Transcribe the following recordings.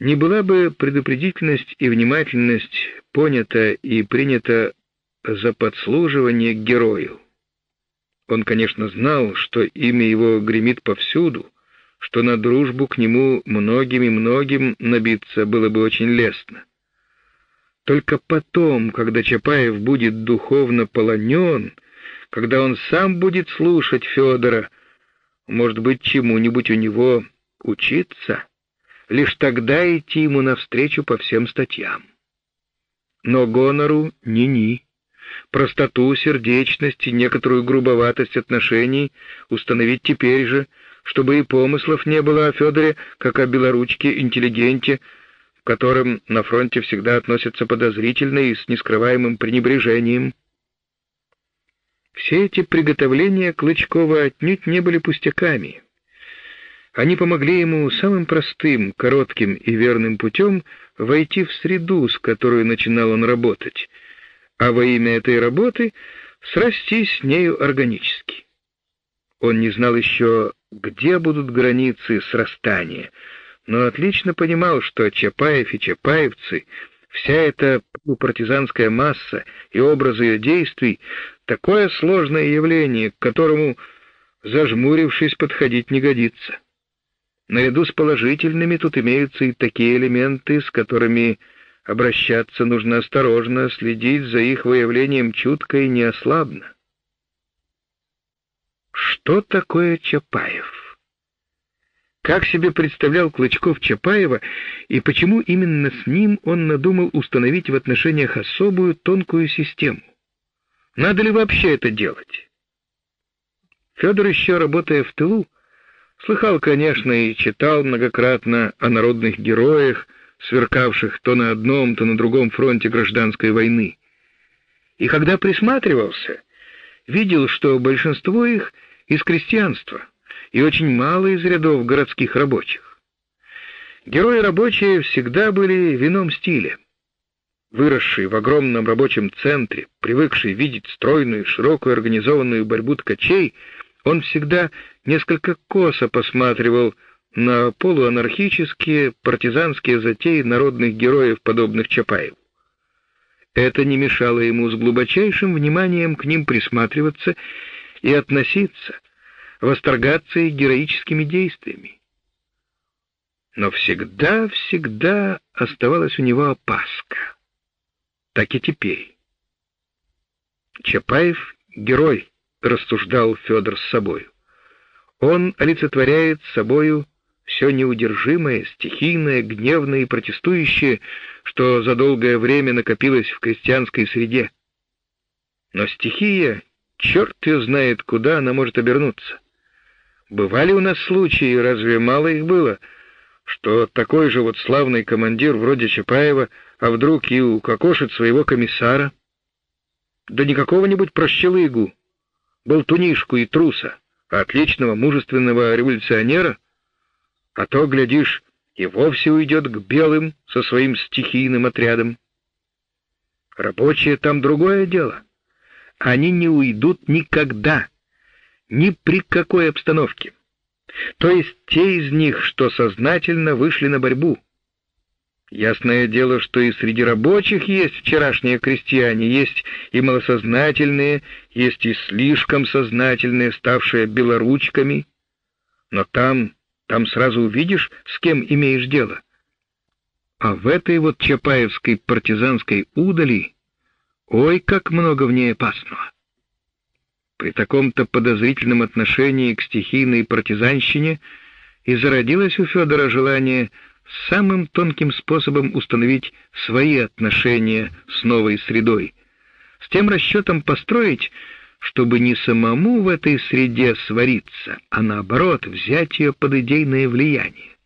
Не была бы предупредительность и внимательность понята и принята за подслуживание герою. Он, конечно, знал, что имя его гремит повсюду, что на дружбу к нему многим и многим набиться было бы очень лестно. Только потом, когда Чапаев будет духовно полонен, когда он сам будет слушать Федора, может быть, чему-нибудь у него учиться, лишь тогда идти ему навстречу по всем статьям. Но гонору ни-ни. Простоту, сердечность и некоторую грубоватость отношений установить теперь же, чтобы и помыслов не было о Федоре, как о белоручке интеллигенте, к которым на фронте всегда относятся подозрительно и с нескрываемым пренебрежением. Все эти приготовления Клычкова отнюдь не были пустяками. Они помогли ему самым простым, коротким и верным путем войти в среду, с которой начинал он работать, а во имя этой работы срастись с нею органически. Он не знал еще, где будут границы срастания, но отлично понимал, что Чапаев и чапаевцы, вся эта партизанская масса и образы ее действий такое сложное явление, к которому зажмурившись подходить не годится. Наряду с положительными тут имеются и такие элементы, с которыми обращаться нужно осторожно, следить за их выявлением чутко и неослабно. Что такое Чапаев? Как себе представлял Клычков Чапаева и почему именно с ним он надумал установить в отношениях особую тонкую систему? Надо ли вообще это делать? Федор еще работая в тылу, слыхал, конечно, и читал многократно о народных героях, сверкавших то на одном, то на другом фронте гражданской войны. И когда присматривался, видел, что большинство их из крестьянства и очень мало из рядов городских рабочих. Герои рабочие всегда были в ином стиле выросший в огромном рабочем центре, привыкший видеть стройную, широкую организованную борьбу ткачей, он всегда несколько косо посматривал на полуанархические партизанские затеи народных героев, подобных Чапаеву. Это не мешало ему с глубочайшим вниманием к ним присматриваться и относиться, восторгаться их героическими действиями. Но всегда-всегда оставалась у него опаска так и теперь. Чапаев — герой, рассуждал Федор с собою. Он олицетворяет собою все неудержимое, стихийное, гневное и протестующее, что за долгое время накопилось в крестьянской среде. Но стихия, черт ее знает, куда она может обернуться. Бывали у нас случаи, разве мало их было, что такой же вот славный командир вроде Чапаева — а вдруг и укокошит своего комиссара? Да не какого-нибудь прощелыгу, болтунишку и труса, а отличного мужественного революционера, а то, глядишь, и вовсе уйдет к белым со своим стихийным отрядом. Рабочие там другое дело. Они не уйдут никогда, ни при какой обстановке. То есть те из них, что сознательно вышли на борьбу — Ясное дело, что и среди рабочих есть вчерашние крестьяне, есть и малосознательные, есть и слишком сознательные, ставшие белоручками. Но там, там сразу увидишь, с кем имеешь дело. А в этой вот Чапаевской партизанской удали, ой, как много в ней опасного. При таком-то подозрительном отношении к стихийной партизанщине и зародилось у Федора желание самым тонким способом установить свои отношения с новой средой, с тем расчетом построить, чтобы не самому в этой среде свариться, а наоборот взять ее под идейное влияние.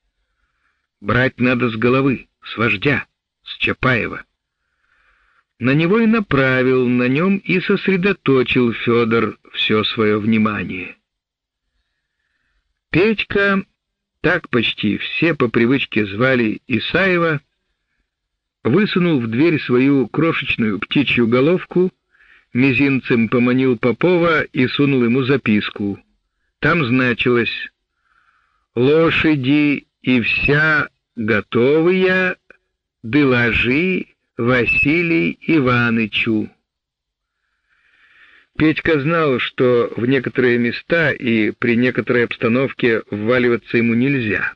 Брать надо с головы, с вождя, с Чапаева. На него и направил, на нем и сосредоточил Федор все свое внимание. Петька так почти все по привычке звали Исаева, высунул в дверь свою крошечную птичью головку, мизинцем поманил Попова и сунул ему записку. Там значилось: "Лошади и вся готовы я, доложи Василий Иванычу. Петька знал, что в некоторые места и при некоторой обстановке вваливаться ему нельзя.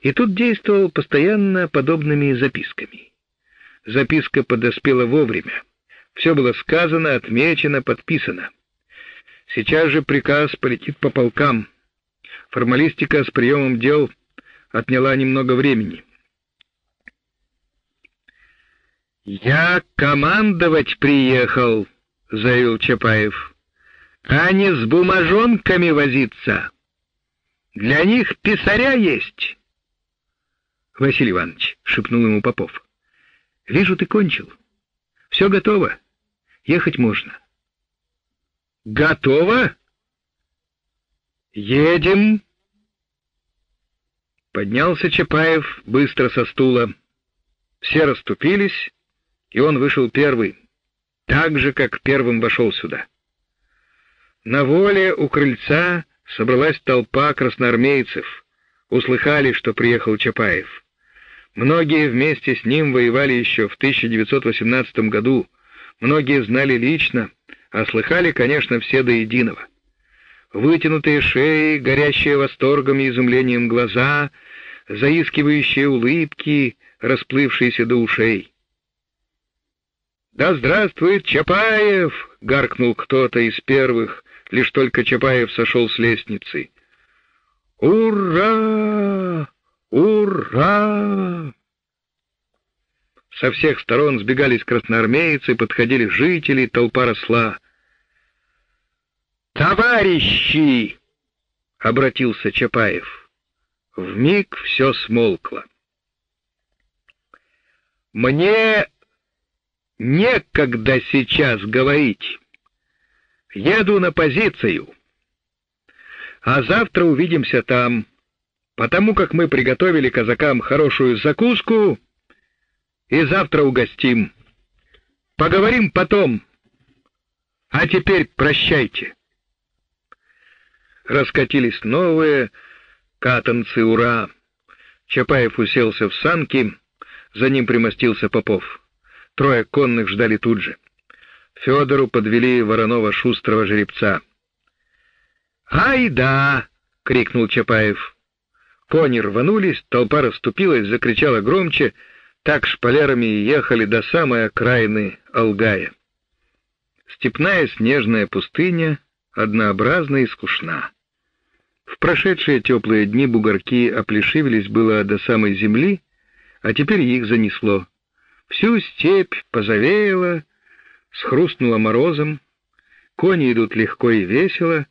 И тут действовал постоянно подобными записками. Записка подоспела вовремя. Все было сказано, отмечено, подписано. Сейчас же приказ полетит по полкам. Формалистика с приемом дел отняла немного времени. «Я командовать приехал», — заявил Чапаев, — «а не с бумажонками возиться. Для них писаря есть». «Василий Иванович», — шепнул ему Попов, — «вижу, ты кончил. Все готово. Ехать можно». «Готово?» «Едем!» Поднялся Чапаев быстро со стула. Все расступились, и он вышел первый, так же, как первым вошел сюда. На воле у крыльца собралась толпа красноармейцев, услыхали, что приехал Чапаев. Многие вместе с ним воевали еще в 1918 году, многие знали лично, а слыхали, конечно, все до единого. Вытянутые шеи, горящие восторгом и изумлением глаза, заискивающие улыбки, расплывшиеся до ушей. «Да здравствует Чапаев!» — гаркнул кто-то из первых, лишь только Чапаев сошел с лестницы. «Ура! Ура!» Со всех сторон сбегались красноармейцы, подходили жители, толпа росла. «Товарищи!» — обратился Чапаев. В миг все смолкло. «Мне Некогда сейчас говорить. Еду на позицию. А завтра увидимся там, потому как мы приготовили казакам хорошую закуску и завтра угостим. Поговорим потом. А теперь прощайте. Раскатились новые катанцы «Ура!». Чапаев уселся в санки, за ним примостился Попов. Трое конных ждали тут же. Федору подвели вороного шустрого жеребца. «Ай да!» — крикнул Чапаев. Кони рванулись, толпа расступилась, закричала громче, так шпалерами и ехали до самой окраины Алгая. Степная снежная пустыня однообразна и скучна. В прошедшие теплые дни бугорки оплешивились было до самой земли, а теперь их занесло. Всю степь позавеяло, схрустнуло морозом, кони идут легко и весело,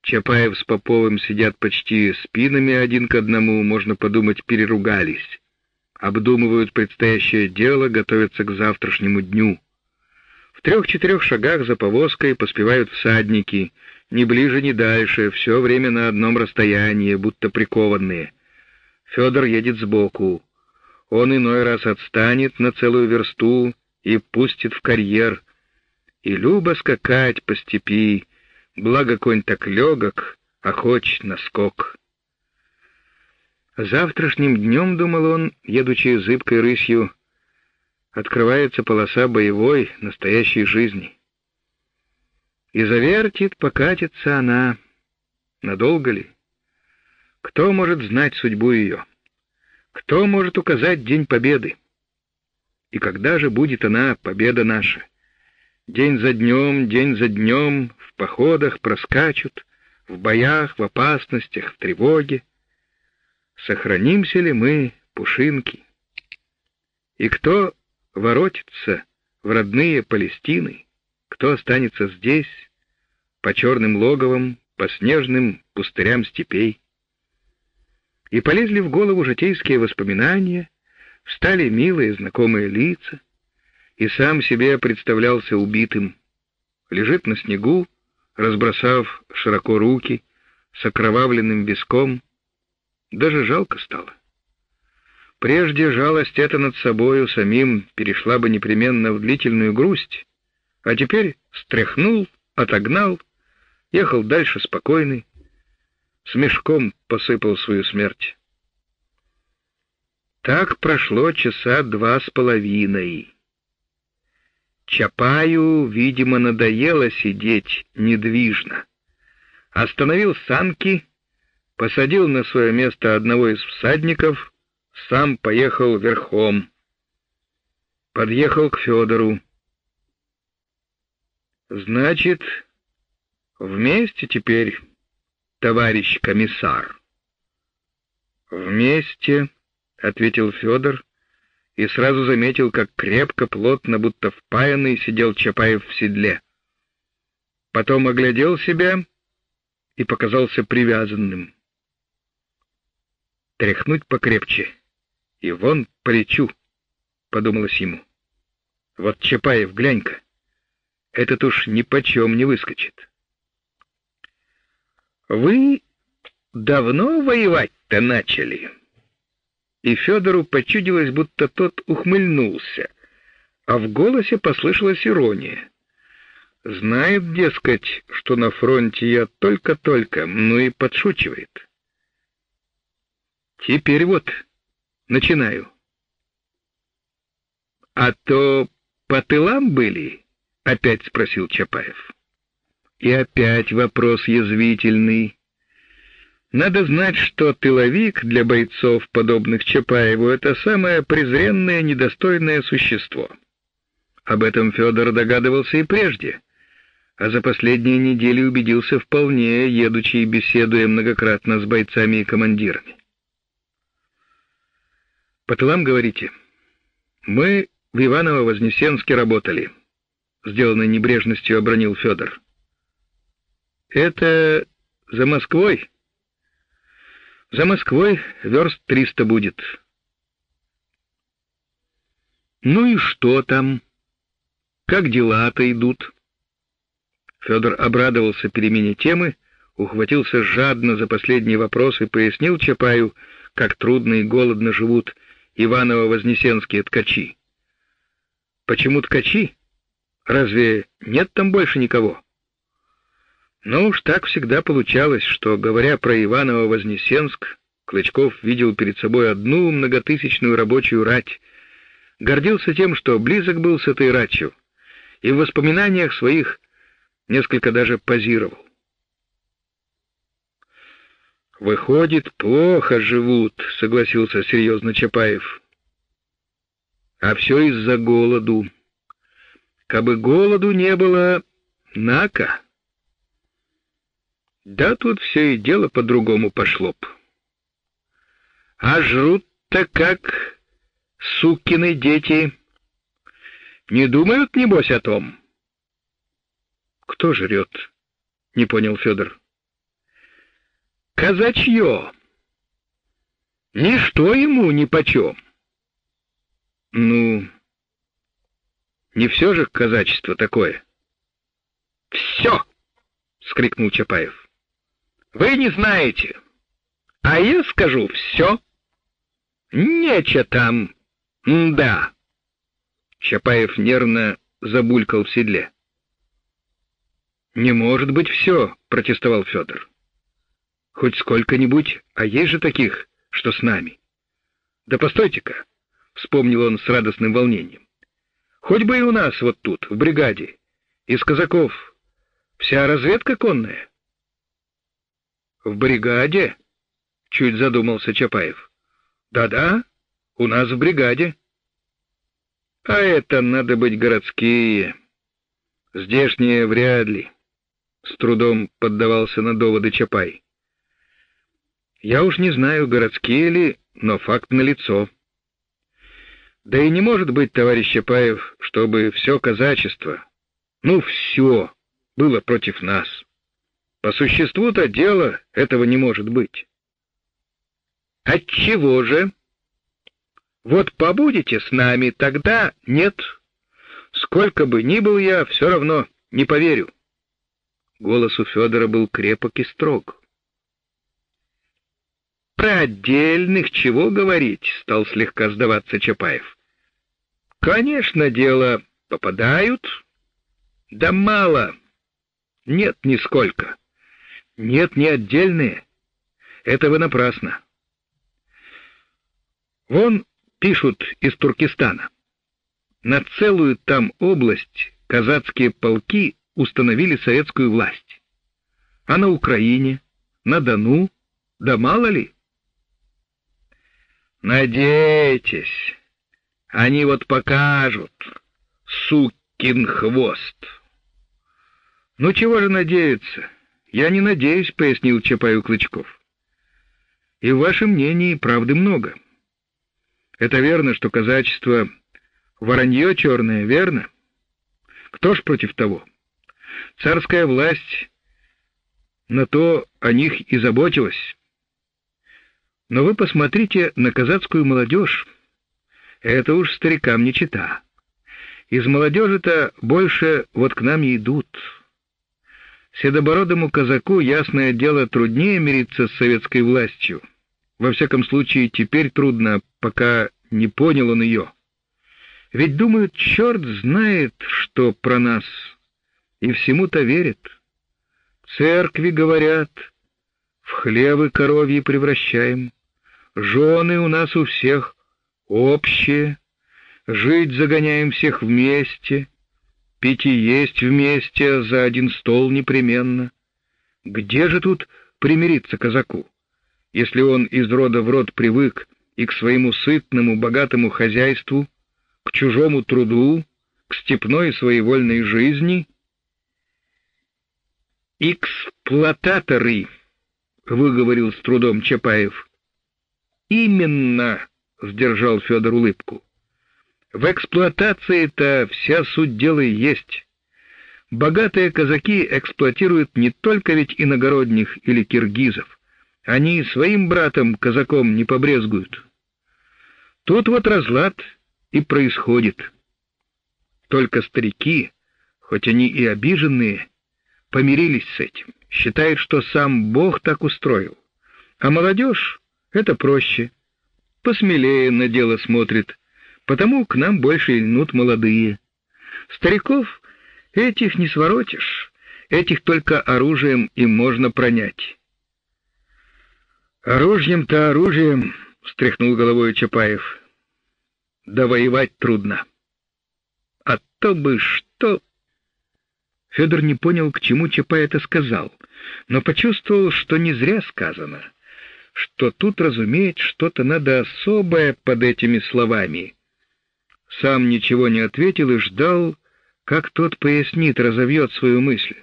Чапаев с Поповым сидят почти спинами один к одному, можно подумать, переругались. Обдумывают предстоящее дело, готовятся к завтрашнему дню. В трех-четырех шагах за повозкой поспевают всадники, ни ближе, ни дальше, все время на одном расстоянии, будто прикованные. Федор едет сбоку он иной раз отстанет на целую версту и пустит в карьер. И любо скакать по степи, благо конь так легок, а хоть наскок. Завтрашним днем, думал он, едучи зыбкой рысью, открывается полоса боевой, настоящей жизни. И завертит, покатится она. Надолго ли? Кто может знать судьбу ее? Кто может указать день победы? И когда же будет она, победа наша? День за днем, день за днем в походах проскачут, в боях, в опасностях, в тревоге. Сохранимся ли мы, пушинки? И кто воротится в родные Палестины, кто останется здесь, по черным логовам, по снежным пустырям степей? И полезли в голову житейские воспоминания, встали милые знакомые лица, и сам себе представлялся убитым. Лежит на снегу, разбросав широко руки, с окровавленным виском. Даже жалко стало. Прежде жалость эта над собою самим перешла бы непременно в длительную грусть, а теперь стряхнул, отогнал, ехал дальше спокойный, с мешком посыпал свою смерть. Так прошло часа два с половиной. Чапаю, видимо, надоело сидеть недвижно. Остановил санки, посадил на свое место одного из всадников, сам поехал верхом. Подъехал к Федору. Значит, вместе теперь, товарищ комиссар. Вместе, ответил Федор и сразу заметил, как крепко, плотно, будто впаянный сидел Чапаев в седле. Потом оглядел себя и показался привязанным. Тряхнуть покрепче, и вон полечу, подумалось ему. Вот Чапаев, глянь-ка, этот уж ни почем не выскочит. Вы давно воевать-то начали? и Федору почудилось, будто тот ухмыльнулся, а в голосе послышалась ирония. Знает, дескать, что на фронте я только-только, ну и подшучивает. Теперь вот начинаю. А то по тылам были? Опять спросил Чапаев. И опять вопрос язвительный. Надо знать, что тыловик для бойцов, подобных Чапаеву, это самое презренное, недостойное существо. Об этом Федор догадывался и прежде, а за последние недели убедился вполне, едучи и беседуя многократно с бойцами и командирами. По тылам говорите. Мы в Иваново-Вознесенске работали, сделанной небрежностью обронил Федор. Это за Москвой? За Москвой верст триста будет. Ну и что там? Как дела-то идут? Федор обрадовался перемене темы, ухватился жадно за последний вопрос и пояснил Чапаю, как трудно и голодно живут Иваново-Вознесенские ткачи. Почему ткачи? Разве нет там больше никого? Но уж так всегда получалось, что, говоря про Иваново-Вознесенск, Клычков видел перед собой одну многотысячную рабочую рать, гордился тем, что близок был с этой ратью, и в воспоминаниях своих несколько даже позировал. Выходит, плохо живут, согласился серьезно Чапаев. А все из-за голоду. Кабы голоду не было, нака. Да тут все и дело по-другому пошло б. А жрут-то как сукины дети. Не думают, небось, о том? Кто жрет? Не понял Федор. Казачье. Ничто ему ни почем. Ну, не все же казачество такое. Все! — скрикнул Чапаев. Вы не знаете. А я скажу все. Нече там. Да. Чапаев нервно забулькал в седле. Не может быть все, протестовал Федор. Хоть сколько-нибудь, а есть же таких, что с нами. Да постойте-ка, вспомнил он с радостным волнением. Хоть бы и у нас вот тут, в бригаде, из казаков вся разведка конная. В бригаде? Чуть задумался Чапаев. Да-да, у нас в бригаде. А это надо быть городские. Здешние вряд ли. С трудом поддавался на доводы Чапай. Я уж не знаю, городские ли, но факт налицо. Да и не может быть, товарищ Чапаев, чтобы все казачество, ну все, было против нас. По существу-то дело этого не может быть. От чего же? Вот побудете с нами, тогда нет. Сколько бы ни был я, все равно не поверю. Голос у Федора был крепок и строг. Про отдельных чего говорить, стал слегка сдаваться Чапаев. Конечно, дело попадают, да мало. Нет нисколько. Нет, не отдельные. Это вы напрасно. Вон Пишут из Туркестана. На целую там область казацкие полки установили советскую власть. А на Украине, на Дону, да мало ли? Надейтесь, они вот покажут, сукин хвост. Ну чего же надеяться? Я не надеюсь, пояснил Чапаю Клычков. И в вашем мнении правды много. Это верно, что казачество воронье черное, верно? Кто ж против того? Царская власть на то о них и заботилась. Но вы посмотрите на казацкую молодежь. Это уж старикам не чита. Из молодежи-то больше вот к нам и идут. Седобородому казаку, ясное дело, труднее мириться с советской властью. Во всяком случае, теперь трудно, пока не понял он ее. Ведь думают, черт знает, что про нас, и всему-то верят. Церкви говорят, в хлевы коровьи превращаем, жены у нас у всех общие, жить загоняем всех вместе, пить и есть вместе за один стол непременно. Где же тут примириться казаку, если он из рода в род привык и к своему сытному, богатому хозяйству, к чужому труду, к степной своевольной жизни? «Эксплуататоры», — выговорил с трудом Чапаев. «Именно», — сдержал Федор улыбку. «В эксплуатации-то вся суть дела и есть. Богатые казаки эксплуатируют не только ведь иногородних или киргизов. Они своим братом, казаком, не побрезгуют. Тут вот разлад и происходит. Только старики, хоть они и обиженные, помирились с этим, считают, что сам Бог так устроил. А молодежь — это проще, посмелее на дело смотрит, потому к нам больше льнут молодые. Стариков этих не своротишь, этих только оружием им можно пронять. Оружием-то оружием, встряхнул головой Чапаев. Да воевать трудно. А то бы что... Федор не понял, к чему Чапай это сказал, но почувствовал, что не зря сказано, что тут разумеет что-то надо особое под этими словами. Сам ничего не ответил и ждал, как тот пояснит, разовьет свою мысль.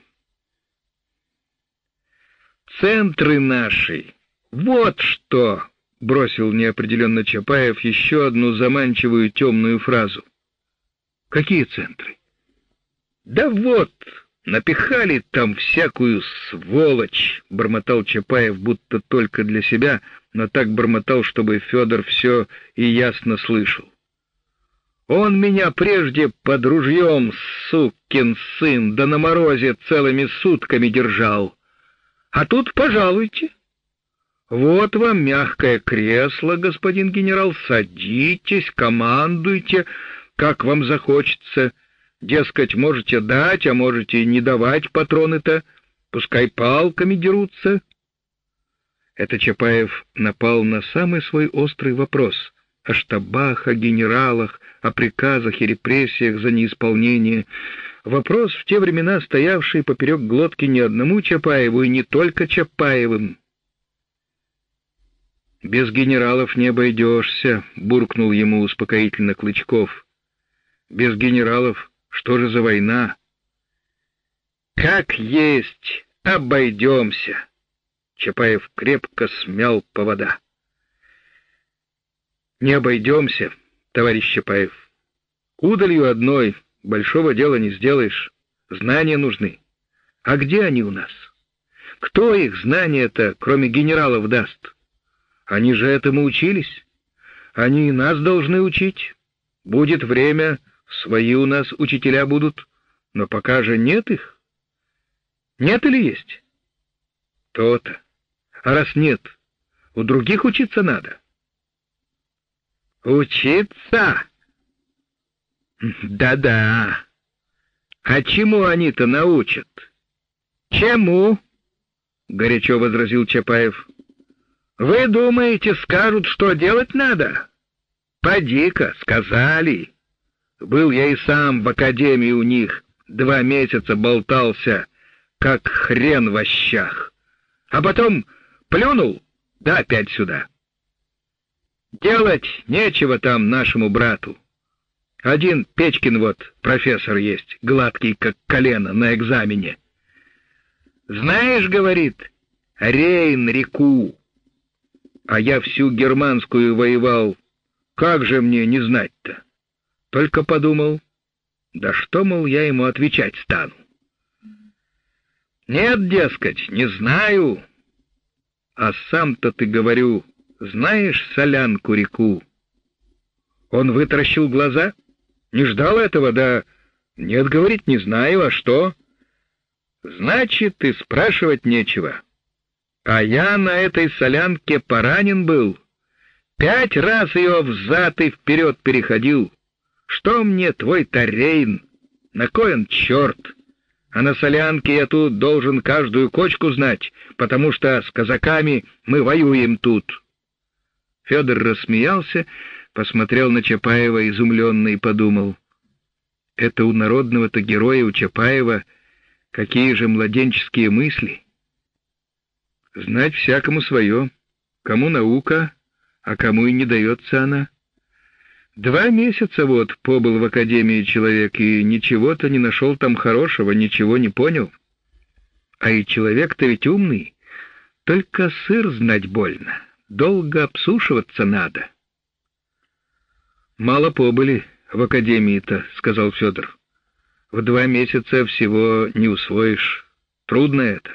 Центры наши вот что, бросил неопределенно Чапаев еще одну заманчивую темную фразу. Какие центры? Да вот, напихали там всякую сволочь, бормотал Чапаев будто только для себя, но так бормотал, чтобы Федор все и ясно слышал. Он меня прежде под ружьем, сукин сын, да на морозе целыми сутками держал. А тут, пожалуйте, вот вам мягкое кресло, господин генерал, садитесь, командуйте, как вам захочется. Дескать, можете дать, а можете не давать патроны-то, пускай палками дерутся. Это Чапаев напал на самый свой острый вопрос о штабах, о генералах, о приказах и репрессиях за неисполнение. Вопрос в те времена стоявший поперек глотки не одному Чапаеву и не только Чапаевым. Без генералов не обойдешься, буркнул ему успокоительно Клычков. Без генералов что же за война? Как есть, обойдемся. Чапаев крепко смял повода. Не обойдемся, товарищ Чапаев. Удалью одной большого дела не сделаешь. Знания нужны. А где они у нас? Кто их знания-то, кроме генералов, даст? Они же этому учились. Они и нас должны учить. Будет время, свои у нас учителя будут, но пока же нет их. Нет или есть? То-то. А раз нет, у других учиться надо. Учиться? Да-да. А чему они-то научат? Чему? горячо возразил Чапаев. Вы думаете, скажут, что делать надо? Поди-ка, сказали. Был я и сам в академии у них, два месяца болтался, как хрен в ощах. А потом плюнул, да опять сюда. Делать нечего там нашему брату. Один Печкин вот, профессор есть, гладкий, как колено, на экзамене. Знаешь, говорит, Рейн-реку, а я всю германскую воевал, как же мне не знать-то? Только подумал, да что, мол, я ему отвечать стану? Нет, дескать, не знаю. А сам-то ты, говорю, знаешь солянку-реку? Он вытаращил глаза, не ждал этого, да... Нет, говорит, не знаю, а что? Значит, и спрашивать нечего. А я на этой солянке поранен был. Пять раз ее взад и вперед переходил. Что мне твой Тарейн? На кой он черт? А на солянке я тут должен каждую кочку знать, потому что с казаками мы воюем тут. Федор рассмеялся, посмотрел на Чапаева изумленно и подумал. Это у народного-то героя, у Чапаева, какие же младенческие мысли. Знать всякому свое, кому наука, а кому и не дается она. Два месяца вот побыл в академии человек и ничего-то не нашел там хорошего, ничего не понял. А и человек-то ведь умный, только сыр знать больно, долго обсушиваться надо. Мало побыли в академии-то, сказал Федор. В два месяца всего не усвоишь. Трудно это.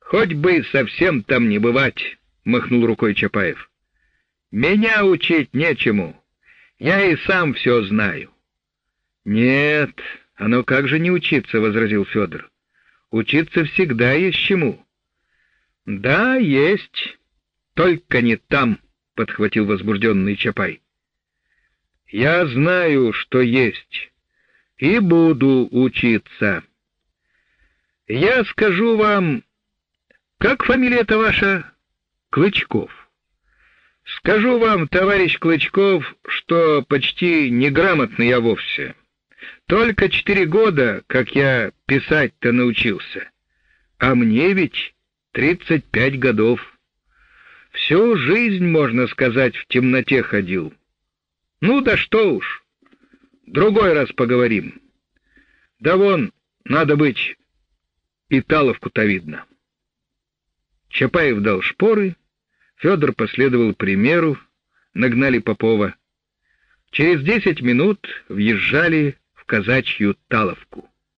Хоть бы совсем там не бывать, махнул рукой Чапаев. Меня учить нечему. Я и сам все знаю. Нет, оно как же не учиться, возразил Федор. Учиться всегда есть чему. Да, есть, только не там, подхватил возбужденный Чапай. Я знаю, что есть, и буду учиться. Я скажу вам, как фамилия-то ваша? Клычков. Скажу вам, товарищ Клычков, что почти неграмотный я вовсе. Только четыре года, как я писать-то научился. А мне ведь тридцать пять годов. Всю жизнь, можно сказать, в темноте ходил. Ну да что уж. Другой раз поговорим. Да вон, надо быть, и Таловку-то видно. Чапаев дал шпоры, Федор последовал примеру, нагнали Попова. Через десять минут въезжали в казачью Таловку.